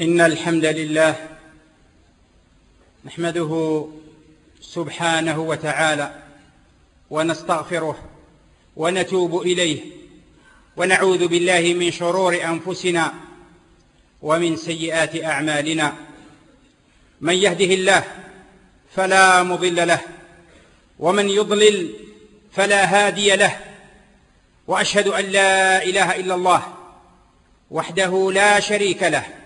إن الحمد لله نحمده سبحانه وتعالى ونستغفره ونتوب إليه ونعوذ بالله من شرور أنفسنا ومن سيئات أعمالنا. من يهده الله فلا مضل له ومن يضلل فلا هادي له وأشهد أن لا إله إلا الله وحده لا شريك له.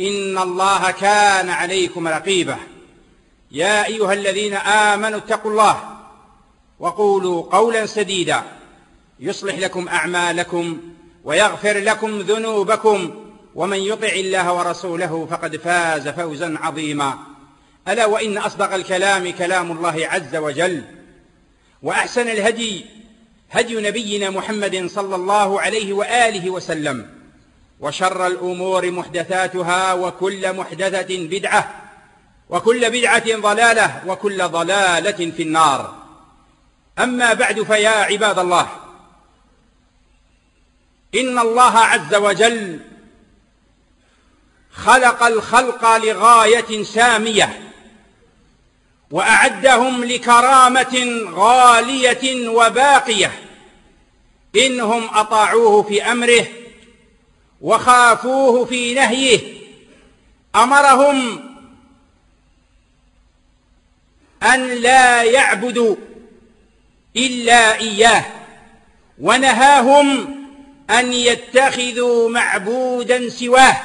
إن الله كان عليكم رقيبا. يا أيها الذين آمنوا اتقوا الله وقولوا قولا سديدا. يصلح لكم أعمالكم ويغفر لكم ذنوبكم. ومن يطع الله ورسوله فقد فاز فوزا عظيما. ألا وإن أصدق الكلام كلام الله عز وجل. وأحسن الهدي هدي نبينا محمد صلى الله عليه وآله وسلم. وشر الأمور محدثاتها وكل محدثة بدعة وكل بدعة ضلالة وكل ضلالة في النار. أما بعد فيا عباد الله إن الله عز وجل خلق الخلق لغاية سامية وأعدهم لكرامة غالية وباقية إنهم أطاعوه في أمره وخافوه في نهيه. أمرهم أن لا يعبدوا إلا إياه ونهاهم أن يتخذوا معبودا سواه.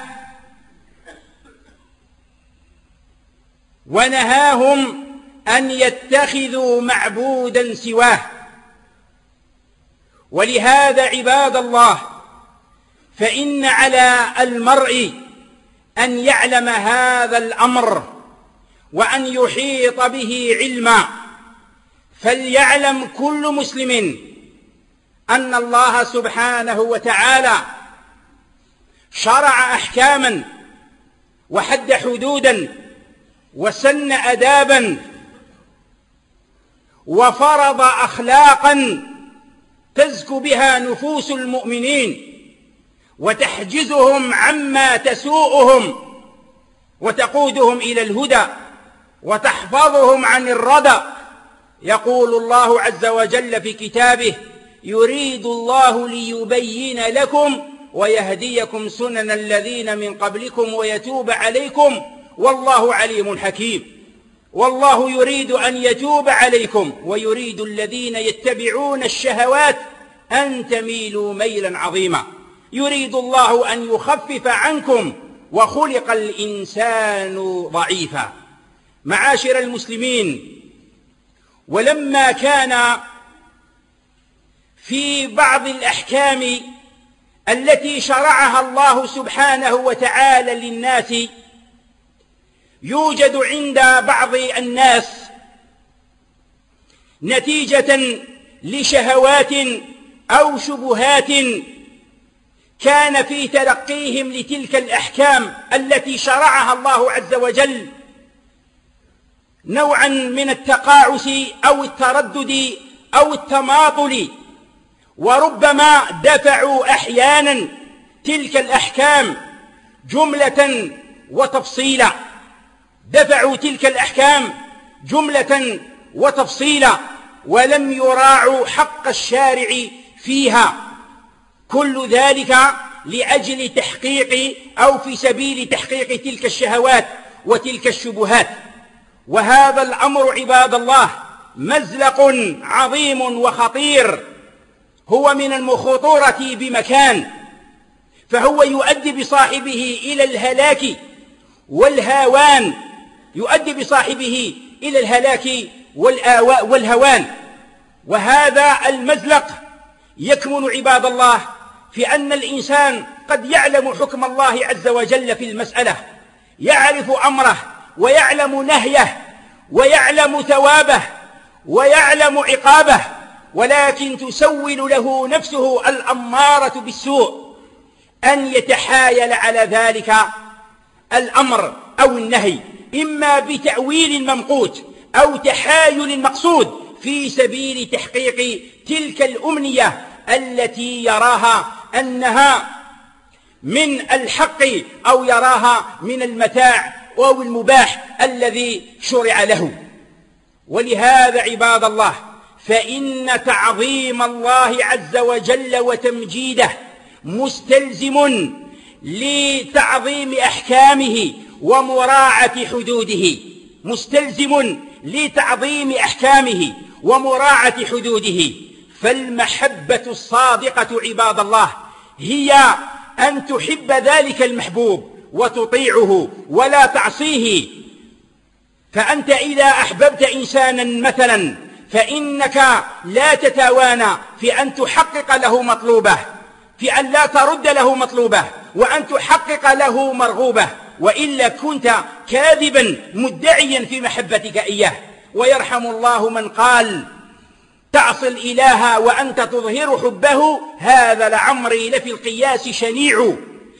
ونهاهم أن يتخذوا معبودا سواه. ولهذا عباد الله فإن على المرء أن يعلم هذا الأمر وأن يحيط به علما فليعلم كل مسلم أن الله سبحانه وتعالى شرع أحكاما وحد حدودا وسن أدابا وفرض أخلاقا تزكو بها نفوس المؤمنين. وتحجزهم عما تسوءهم وتقودهم إلى الهدى وتحفظهم عن الردى يقول الله عز وجل في كتابه يريد الله ليبين لكم ويهديكم سنن الذين من قبلكم ويتوب عليكم والله عليم حكيم. والله يريد أن يتوب عليكم ويريد الذين يتبعون الشهوات أن تميلوا ميلا عظيما. يريد الله أن يخفف عنكم وخلق الإنسان ضعيفا. معاشر المسلمين ولما كان في بعض الأحكام التي شرعها الله سبحانه وتعالى للناس يوجد عند بعض الناس نتيجة لشهوات أو شبهات كان في تلقيهم لتلك الأحكام التي شرعها الله عز وجل نوعا من التقاعس أو التردد أو التماطل وربما دفعوا أحيانا تلك الأحكام جملة وتفصيلا. دفعوا تلك الأحكام جملة وتفصيلا ولم يراعوا حق الشارع فيها. كل ذلك لأجل تحقيق أو في سبيل تحقيق تلك الشهوات وتلك الشبهات. وهذا الأمر عباد الله مزلق عظيم وخطير. هو من المخطورة بمكان فهو يؤدي بصاحبه إلى الهلاك والهاوان يؤدي بصاحبه إلى الهلاك والهوان. وهذا المزلق يكمن عباد الله في أن الإنسان قد يعلم حكم الله عز وجل في المسألة يعرف أمره ويعلم نهيه ويعلم ثوابه ويعلم عقابه ولكن تسول له نفسه الأمارة بالسوء أن يتحايل على ذلك الأمر أو النهي إما بتأويل ممقوت أو تحايل مقصود في سبيل تحقيق تلك الأمنية التي يراها أنها من الحق أو يراها من المتاع أو المباح الذي شرع له. ولهذا عباد الله فإن تعظيم الله عز وجل وتمجيده مستلزم لتعظيم أحكامه ومراعة حدوده. مستلزم لتعظيم أحكامه ومراعة حدوده. فالمحبة الصادقة عباد الله هي أن تحب ذلك المحبوب وتطيعه ولا تعصيه. فأنت إذا أحببت إنسانا مثلا فإنك لا تتوانى في أن تحقق له مطلوبه في أن لا ترد له مطلوبه وأن تحقق له مرغوبه. وإلا كنت كاذبا مدعيا في محبتك إياه. ويرحم الله من قال تعصي الإله وأنت تظهر حبه هذا لعمري لفي القياس شنيع.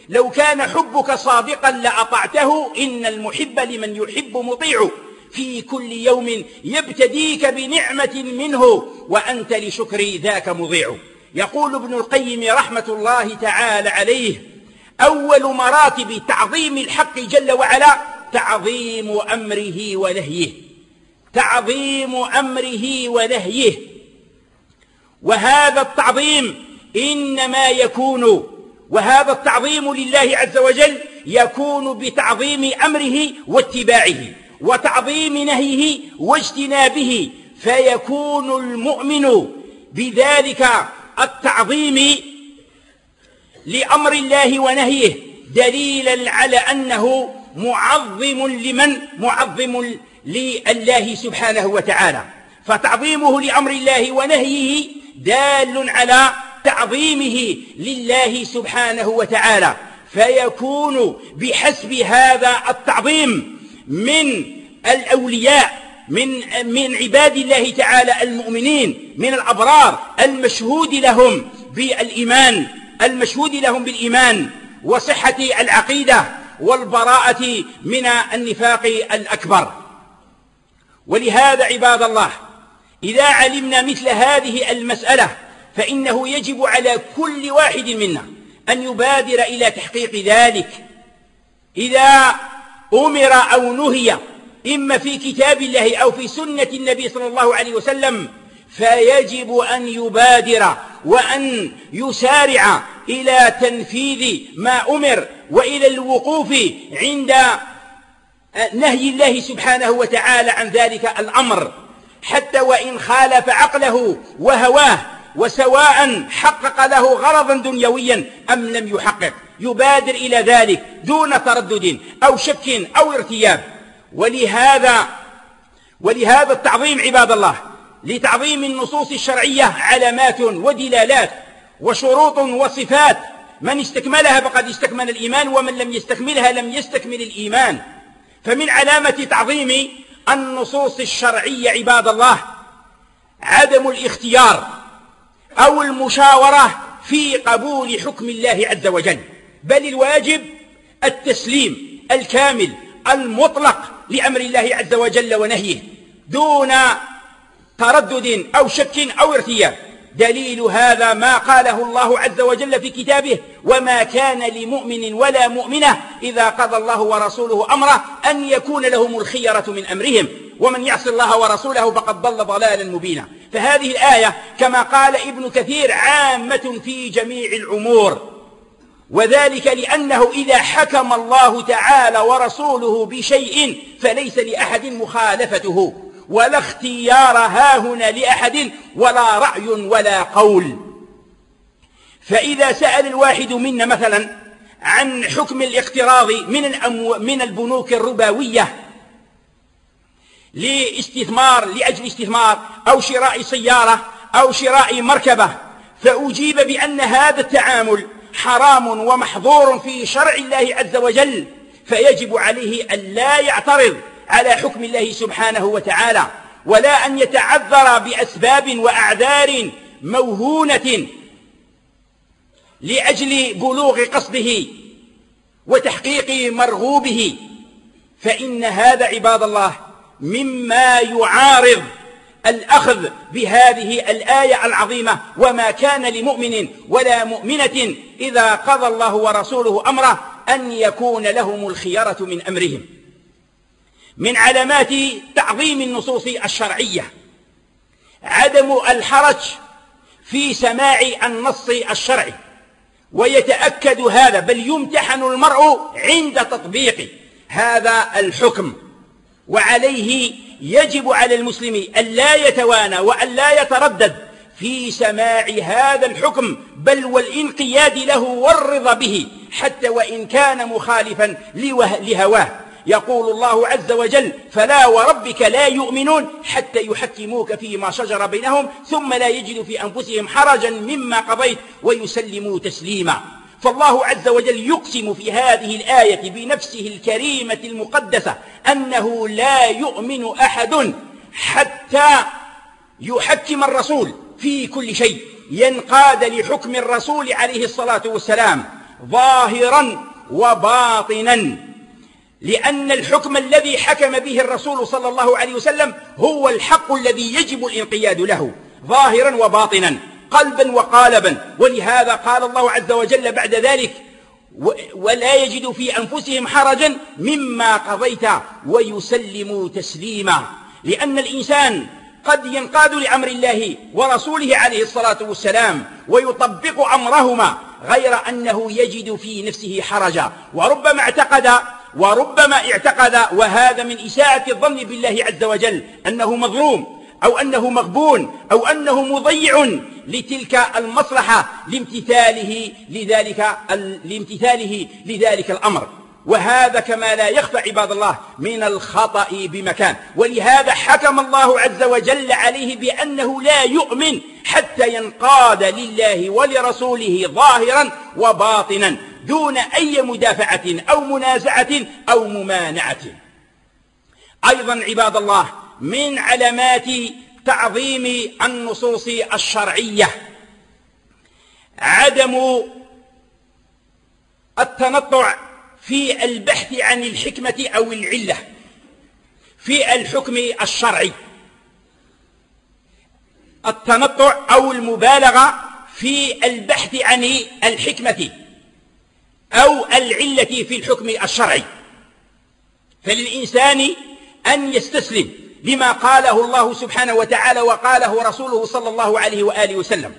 لو كان حبك صادقا لأطعته إن المحب لمن يحب مطيع. في كل يوم يبتديك بنعمة منه وأنت لشكر ذاك مضيع. يقول ابن القيم رحمة الله تعالى عليه أول مراتب تعظيم الحق جل وعلا تعظيم أمره ونهيه. تعظيم أمره ونهيه. وهذا التعظيم إنما يكون وهذا التعظيم لله عز وجل يكون بتعظيم أمره واتباعه وتعظيم نهيه واجتنابه فيكون المؤمن بذلك التعظيم لأمر الله ونهيه دليلا على أنه معظم لمن؟ معظم لله سبحانه وتعالى. فتعظيمه لأمر الله ونهيه دال على تعظيمه لله سبحانه وتعالى فيكون بحسب هذا التعظيم من الأولياء من من عباد الله تعالى المؤمنين من الأبرار المشهود لهم بالإيمان المشهود لهم بالإيمان وصحة العقيدة والبراءة من النفاق الأكبر. ولهذا عباد الله إذا علمنا مثل هذه المسألة فإنه يجب على كل واحد منا أن يبادر إلى تحقيق ذلك. إذا أمر أو نهي إما في كتاب الله أو في سنة النبي صلى الله عليه وسلم فيجب أن يبادر وأن يسارع إلى تنفيذ ما أمر وإلى الوقوف عند نهي الله سبحانه وتعالى عن ذلك الأمر. حتى وإن خالف عقله وهواه وسواء حقق له غرضا دنيويا أم لم يحقق يبادر إلى ذلك دون تردد أو شك أو ارتياب. ولهذا ولهذا التعظيم عباد الله لتعظيم النصوص الشرعية علامات ودلالات وشروط وصفات من استكملها فقد استكمل الإيمان ومن لم يستكملها لم يستكمل الإيمان. فمن علامة تعظيم النصوص الشرعية عباد الله عدم الاختيار أو المشاورة في قبول حكم الله عز وجل بل الواجب التسليم الكامل المطلق لأمر الله عز وجل ونهيه دون تردد أو شك أو ارتياب دليل هذا ما قاله الله عز وجل في كتابه وما كان لمؤمن ولا مؤمنة إذا قضى الله ورسوله أمره أن يكون لهم الخيرة من أمرهم. ومن يعص الله ورسوله فقد ضل ضلالا مبينا. فهذه الآية كما قال ابن كثير عامة في جميع الأمور وذلك لأنه إذا حكم الله تعالى ورسوله بشيء فليس لأحد مخالفته. ولا اختيار هاهنا لأحد ولا رأي ولا قول. فإذا سأل الواحد منا مثلا عن حكم الاقتراض من, الأمو من البنوك الربوية لاستثمار لأجل استثمار أو شراء سيارة أو شراء مركبة فأجيب بأن هذا التعامل حرام ومحظور في شرع الله عز وجل فيجب عليه أن لا يعترض. على حكم الله سبحانه وتعالى ولا أن يتعذر بأسباب وأعذار موهونة لأجل بلوغ قصده وتحقيق مرغوبه. فإن هذا عباد الله مما يعارض الأخذ بهذه الآية العظيمة وما كان لمؤمن ولا مؤمنة إذا قضى الله ورسوله أمره أن يكون لهم الخيرة من أمرهم. من علامات تعظيم النصوص الشرعية. عدم الحرج في سماع النص الشرعي. ويتأكد هذا بل يمتحن المرء عند تطبيق هذا الحكم. وعليه يجب على المسلم أن لا يتوانى وأن لا يتردد في سماع هذا الحكم بل والانقياد له والرضا به حتى وإن كان مخالفا لهواه. يقول الله عز وجل فلا وربك لا يؤمنون حتى يحكموك فيما شجر بينهم ثم لا يجدوا في أنفسهم حرجا مما قضيت ويسلموا تسليما. فالله عز وجل يقسم في هذه الآية بنفسه الكريمة المقدسة أنه لا يؤمن أحد حتى يحكم الرسول في كل شيء. ينقاد لحكم الرسول عليه الصلاة والسلام ظاهرا وباطنا. لأن الحكم الذي حكم به الرسول صلى الله عليه وسلم هو الحق الذي يجب الانقياد له ظاهرا وباطنا قلبا وقالبا. ولهذا قال الله عز وجل بعد ذلك ولا يجد في أنفسهم حرجا مما قضيت ويسلموا تسليما. لأن الإنسان قد ينقاد لأمر الله ورسوله عليه الصلاة والسلام ويطبق أمرهما غير أنه يجد في نفسه حرجا. وربما اعتقد وربما اعتقد وهذا من إساءة الظن بالله عز وجل أنه مظلوم أو أنه مغبون أو أنه مضيع لتلك المصلحة لامتثاله لذلك لامتثاله لذلك الأمر. وهذا كما لا يخفى عباد الله من الخطأ بمكان. ولهذا حكم الله عز وجل عليه بأنه لا يؤمن حتى ينقاد لله ولرسوله ظاهرا وباطنا. دون أي مدافعة أو منازعة أو ممانعة. أيضا عباد الله من علامات تعظيم النصوص الشرعية عدم التنطع في البحث عن الحكمة أو العلة في الحكم الشرعي. التنطع أو المبالغة في البحث عن الحكمة. أو العلة في الحكم الشرعي. فللإنسان أن يستسلم لما قاله الله سبحانه وتعالى وقاله رسوله صلى الله عليه وآله وسلم.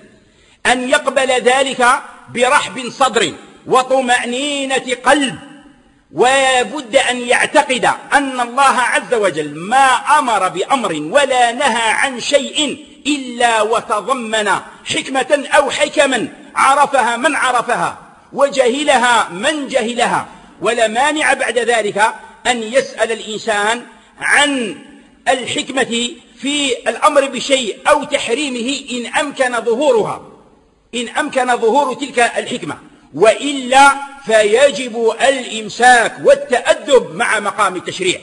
أن يقبل ذلك برحب صدر وطمأنينة قلب. وبد أن يعتقد أن الله عز وجل ما أمر بأمر ولا نهى عن شيء إلا وتضمن حكمة أو حكما عرفها من عرفها. وجهلها من جهلها ولا مانع بعد ذلك أن يسأل الإنسان عن الحكمة في الأمر بشيء أو تحريمه إن أمكن ظهورها إن أمكن ظهور تلك الحكمة. وإلا فيجب الإمساك والتأدب مع مقام التشريع.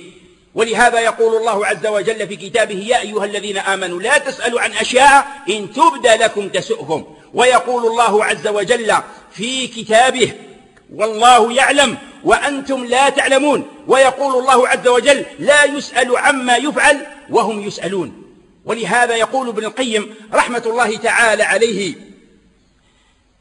ولهذا يقول الله عز وجل في كتابه يا أيها الذين آمنوا لا تسألوا عن أشياء إن تبدى لكم تسؤكم ويقول الله عز وجل في كتابه والله يعلم وأنتم لا تعلمون. ويقول الله عز وجل لا يسأل عما يفعل وهم يسألون. ولهذا يقول ابن القيم رحمة الله تعالى عليه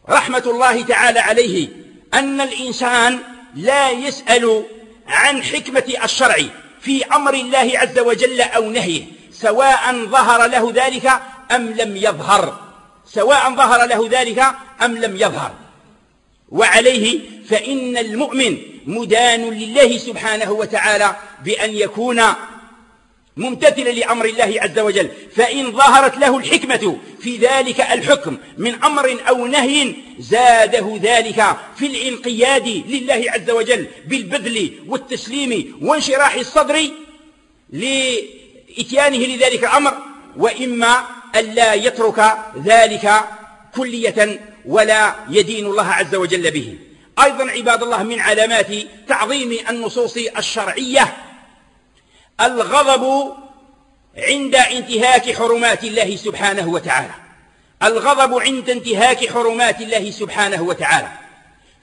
رحمة الله تعالى عليه أن الإنسان لا يسأل عن حكمة الشرع. في أمر الله عز وجل أو نهيه سواء ظهر له ذلك أم لم يظهر. سواء ظهر له ذلك أم لم يظهر. وعليه فإن المؤمن مدان لله سبحانه وتعالى بأن يكون ممتثلا لأمر الله عز وجل. فإن ظهرت له الحكمة في ذلك الحكم من أمر أو نهي زاده ذلك في الانقياد لله عز وجل بالبذل والتسليم وانشراح الصدر لإتيانه لذلك الأمر. وإما ألا يترك ذلك كلية ولا يدين الله عز وجل به. أيضا عباد الله من علامات تعظيم النصوص الشرعية الغضب عند انتهاك حرمات الله سبحانه وتعالى. الغضب عند انتهاك حرمات الله سبحانه وتعالى.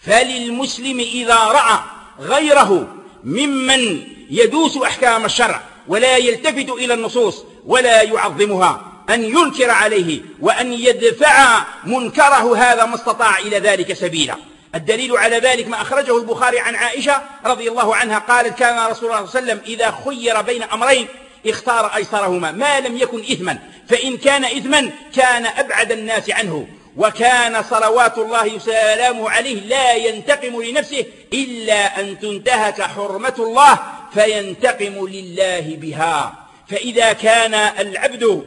فللمسلم إذا رأى غيره ممن يدوس أحكام الشرع ولا يلتفت إلى النصوص ولا يعظمها أن ينكر عليه وأن يدفع منكره هذا ما استطاع إلى ذلك سبيلا. الدليل على ذلك ما أخرجه البخاري عن عائشة رضي الله عنها قالت كان رسول الله صلى الله عليه وسلم إذا خير بين أمرين اختار أيسرهما ما لم يكن إثما فإن كان إثما كان أبعد الناس عنه وكان صلوات الله وسلامه عليه لا ينتقم لنفسه إلا أن تنتهك حرمة الله فينتقم لله بها. فإذا كان العبد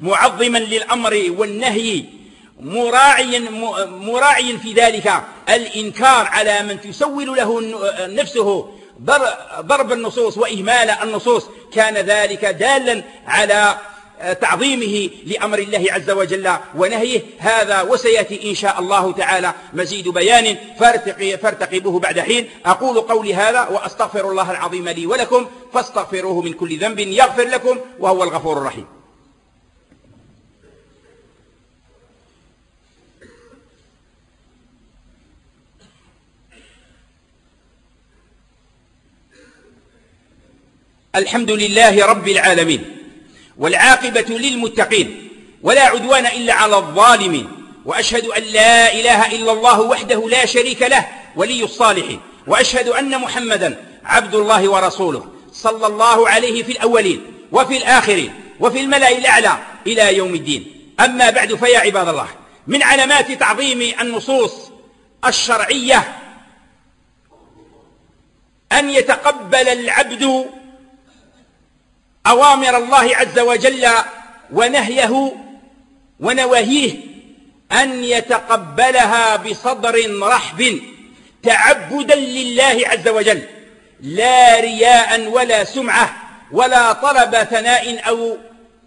معظما للأمر والنهي مراعيا مراعيا في ذلك الإنكار على من تسول له نفسه. ضرب النصوص وإهمال النصوص. كان ذلك دالا على تعظيمه لأمر الله عز وجل ونهيه. هذا وسيأتي إن شاء الله تعالى مزيد بيان فارتقبوه بعد حين. أقول قولي هذا وأستغفر الله العظيم لي ولكم فاستغفروه من كل ذنب يغفر لكم وهو الغفور الرحيم. الحمد لله رب العالمين والعاقبة للمتقين ولا عدوان إلا على الظالمين وأشهد أن لا إله إلا الله وحده لا شريك له ولي الصالحين. وأشهد أن محمدا عبد الله ورسوله صلى الله عليه في الأولين وفي الآخرين وفي الملأ الأعلى إلى يوم الدين. أما بعد فيا عباد الله من علامات تعظيم النصوص الشرعية أن يتقبل العبد أوامر الله عز وجل ونهيه ونواهيه أن يتقبلها بصدر رحب تعبدا لله عز وجل لا رياء ولا سمعة ولا طلب ثناء أو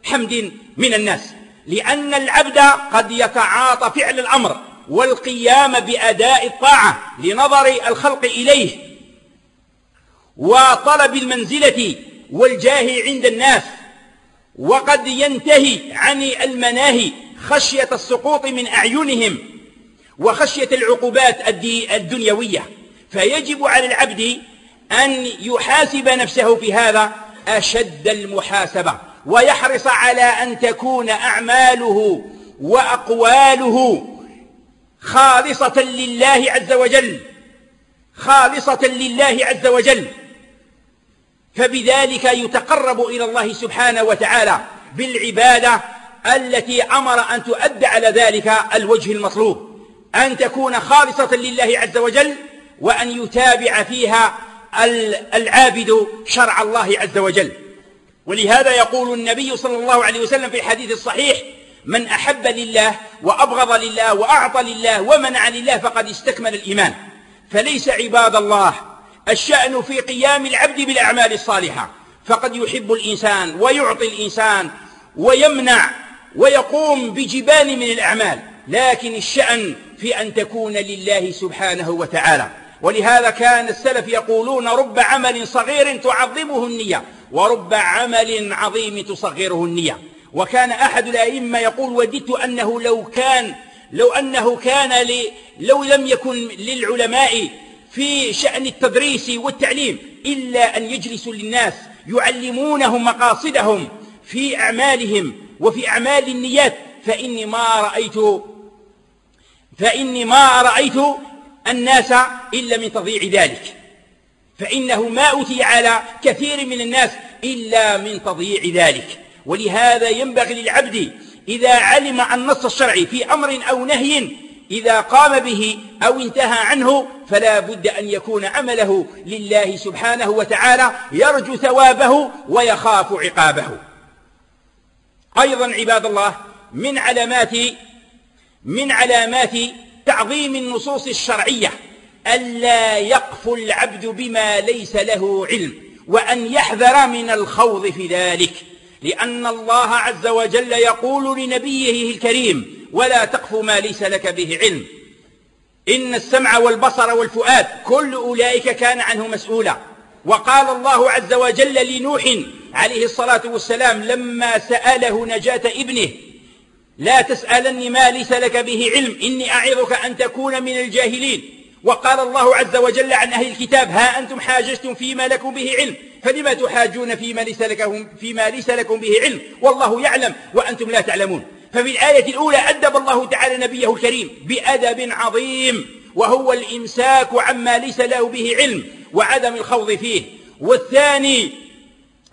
حمد من الناس لأن العبد قد يتعاطى فعل الأمر والقيام بأداء الطاعة لنظر الخلق إليه وطلب المنزلة والجاه عند الناس. وقد ينتهي عن المناهي خشية السقوط من أعينهم وخشية العقوبات الدنيوية. فيجب على العبد أن يحاسب نفسه في هذا أشد المحاسبة ويحرص على أن تكون أعماله وأقواله خالصة لله عز وجل. خالصة لله عز وجل. فبذلك يتقرب إلى الله سبحانه وتعالى بالعبادة التي أمر أن تؤدى على ذلك الوجه المطلوب. أن تكون خالصة لله عز وجل وأن يتابع فيها العابد شرع الله عز وجل. ولهذا يقول النبي صلى الله عليه وسلم في الحديث الصحيح من أحب لله وأبغض لله وأعطى لله ومنع لله فقد استكمل الإيمان. فليس عباد الله الشأن في قيام العبد بالأعمال الصالحة. فقد يحب الإنسان ويعطي الإنسان ويمنع ويقوم بجبال من الأعمال. لكن الشأن في أن تكون لله سبحانه وتعالى. ولهذا كان السلف يقولون رب عمل صغير تعظمه النية ورب عمل عظيم تصغره النية. وكان أحد الأئمة يقول وددت أنه لو كان لو أنه كان لو لم يكن للعلماء في شأن التدريس والتعليم إلا أن يجلسوا للناس يعلمونهم مقاصدهم في أعمالهم وفي أعمال النيات. فإني ما رأيت فإني ما رأيت الناس إلا من تضييع ذلك. فإنه ما أتي على كثير من الناس إلا من تضييع ذلك. ولهذا ينبغي للعبد إذا علم النص الشرعي في أمر أو نهي إذا قام به أو انتهى عنه فلا بد أن يكون عمله لله سبحانه وتعالى يرجو ثوابه ويخاف عقابه. أيضا عباد الله من علامات من علامات تعظيم النصوص الشرعية ألا يقف العبد بما ليس له علم وأن يحذر من الخوض في ذلك لأن الله عز وجل يقول لنبيه الكريم ولا تقف ما ليس لك به علم. إن السمع والبصر والفؤاد كل أولئك كان عنه مسؤولا. وقال الله عز وجل لنوح عليه الصلاة والسلام لما سأله نجاة ابنه لا تسألني ما ليس لك به علم إني أعظك أن تكون من الجاهلين. وقال الله عز وجل عن أهل الكتاب ها أنتم حاججتم فيما لكم به علم. فلما تحاجون فيما ليس, لكم فيما ليس لكم به علم؟ والله يعلم وأنتم لا تعلمون. ففي الآية الأولى أدب الله تعالى نبيه الكريم بأدب عظيم وهو الإمساك عما ليس له به علم وعدم الخوض فيه. والثاني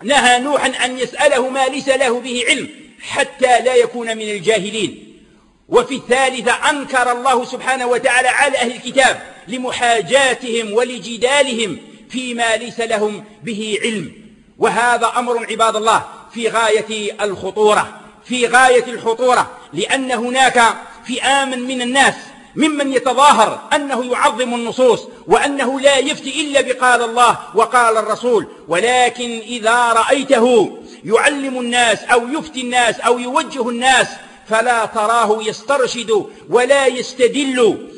نهى نوحا أن يسأله ما ليس له به علم حتى لا يكون من الجاهلين. وفي الثالثة أنكر الله سبحانه وتعالى على أهل الكتاب لمحاجاتهم ولجدالهم فيما ليس لهم به علم. وهذا أمر عباد الله في غاية الخطورة. في غاية الخطورة لأن هناك فئام من الناس ممن يتظاهر أنه يعظم النصوص وأنه لا يفتي إلا بقال الله وقال الرسول. ولكن إذا رأيته يعلم الناس أو يفتي الناس أو يوجه الناس فلا تراه يسترشد ولا يستدل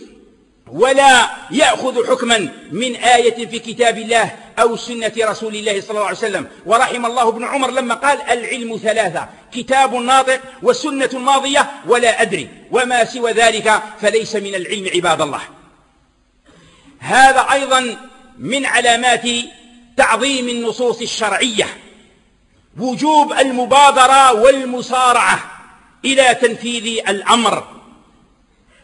ولا يأخذ حكما من آية في كتاب الله أو سنة رسول الله صلى الله عليه وسلم. ورحم الله ابن عمر لما قال العلم ثلاثة. كتاب ناطق وسنة ماضية ولا أدري. وما سوى ذلك فليس من العلم عباد الله. هذا أيضا من علامات تعظيم النصوص الشرعية. وجوب المبادرة والمسارعة إلى تنفيذ الأمر.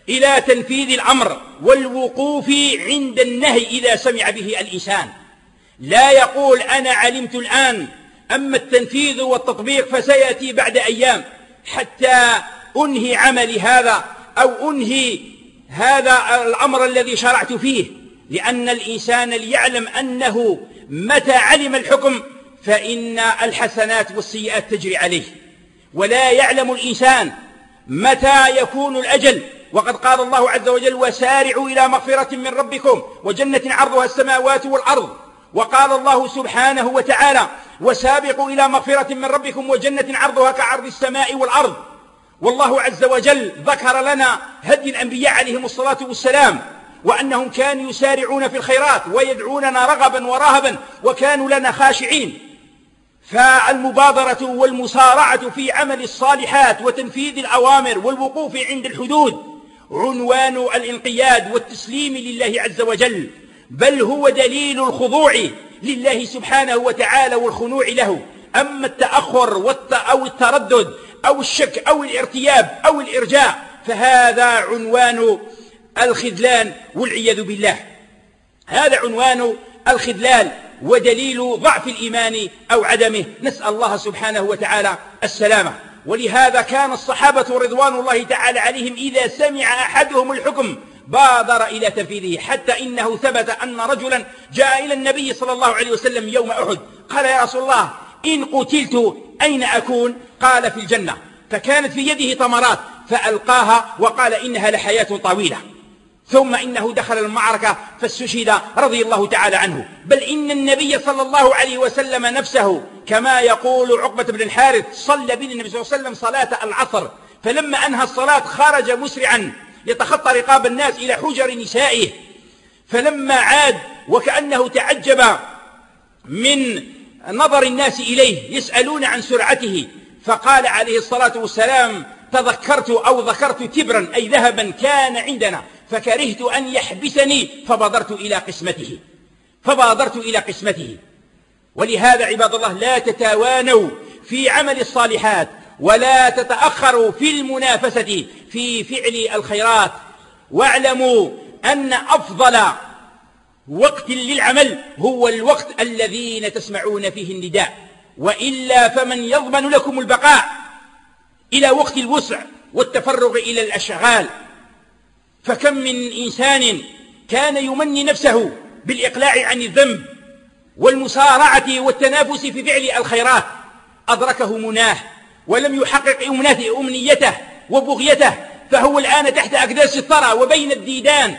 إلى تنفيذ الأمر والوقوف عند النهي إذا سمع به الإنسان. لا يقول أنا علمت الآن أما التنفيذ والتطبيق فسيأتي بعد أيام حتى أنهي عملي هذا أو أنهي هذا الأمر الذي شرعت فيه. لأن الإنسان ليعلم أنه متى علم الحكم فإن الحسنات والسيئات تجري عليه. ولا يعلم الإنسان متى يكون الأجل. وقد قال الله عز وجل وسارعوا إلى مغفرة من ربكم وجنة عرضها السماوات والأرض وقال الله سبحانه وتعالى وسابقوا إلى مغفرة من ربكم وجنة عرضها كعرض السماء والأرض. والله عز وجل ذكر لنا هدي الأنبياء عليهم الصلاة والسلام وأنهم كانوا يسارعون في الخيرات ويدعوننا رغبا ورهبا وكانوا لنا خاشعين. فالمبادرة والمسارعة في عمل الصالحات وتنفيذ الأوامر والوقوف عند الحدود عنوان الانقياد والتسليم لله عز وجل. بل هو دليل الخضوع لله سبحانه وتعالى والخنوع له. أما التأخر أو التردد أو الشك أو الارتياب أو الإرجاء فهذا عنوان الخذلان والعياذ بالله. هذا عنوان الخذلان ودليل ضعف الإيمان أو عدمه. نسأل الله سبحانه وتعالى السلامة. ولهذا كان الصحابة رضوان الله تعالى عليهم إذا سمع أحدهم الحكم بادر إلى تنفيذه حتى إنه ثبت أن رجلا جاء إلى النبي صلى الله عليه وسلم يوم أحد. قال يا رسول الله إن قتلت أين أكون؟ قال في الجنة. فكانت في يده تمرات فألقاها وقال إنها لحياة طويلة. ثم إنه دخل المعركة فاستشهد رضي الله تعالى عنه. بل إن النبي صلى الله عليه وسلم نفسه كما يقول عقبة بن الحارث صلى بنا النبي صلى الله عليه وسلم صلاة العصر. فلما أنهى الصلاة خرج مسرعا. يتخطى رقاب الناس إلى حجر نسائه. فلما عاد وكأنه تعجب من نظر الناس إليه يسألون عن سرعته فقال عليه الصلاة والسلام تذكرت أو ذكرت تبرا أي ذهبا كان عندنا فكرهت أن يحبسني فبادرت إلى قسمته فبادرت إلى قسمته. ولهذا عباد الله لا تتوانوا في عمل الصالحات ولا تتأخروا في المنافسة في فعل الخيرات. واعلموا أن أفضل وقت للعمل هو الوقت الذين تسمعون فيه النداء. وإلا فمن يضمن لكم البقاء إلى وقت الوسع والتفرغ إلى الأشغال. فكم من إنسان كان يمني نفسه بالإقلاع عن الذنب والمسارعة والتنافس في فعل الخيرات. أدركه مناه. ولم يحقق أمنيته وبغيته فهو الآن تحت أكداس الثرى وبين الديدان.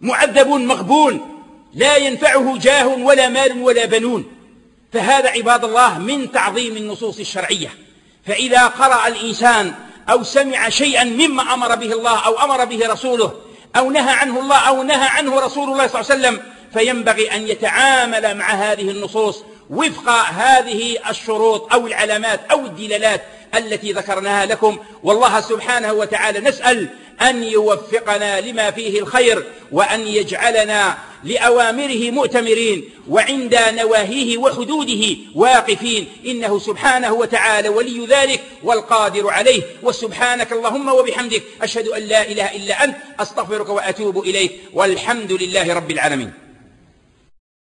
معذب مغبون لا ينفعه جاه ولا مال ولا بنون. فهذا عباد الله من تعظيم النصوص الشرعية. فإذا قرأ الإنسان أو سمع شيئا مما أمر به الله أو أمر به رسوله أو نهى عنه الله أو نهى عنه رسول الله صلى الله عليه وسلم فينبغي أن يتعامل مع هذه النصوص وفق هذه الشروط أو العلامات أو الدلالات التي ذكرناها لكم. والله سبحانه وتعالى نسأل أن يوفقنا لما فيه الخير وأن يجعلنا لأوامره مؤتمرين وعند نواهيه وحدوده واقفين. إنه سبحانه وتعالى ولي ذلك والقادر عليه. وسبحانك اللهم وبحمدك أشهد أن لا إله إلا أنت أستغفرك وأتوب إليك. والحمد لله رب العالمين.